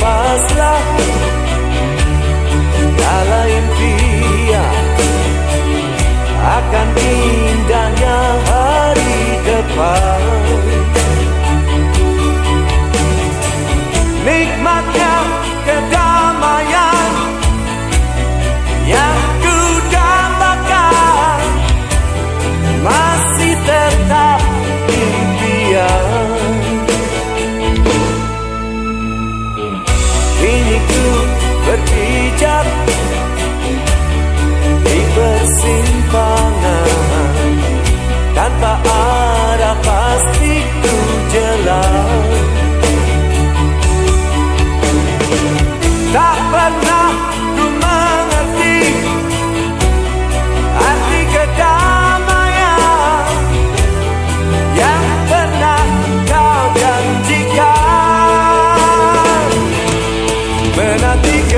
lepaslah Kala impian akan indahnya hari depan. Nikmatnya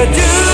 you. do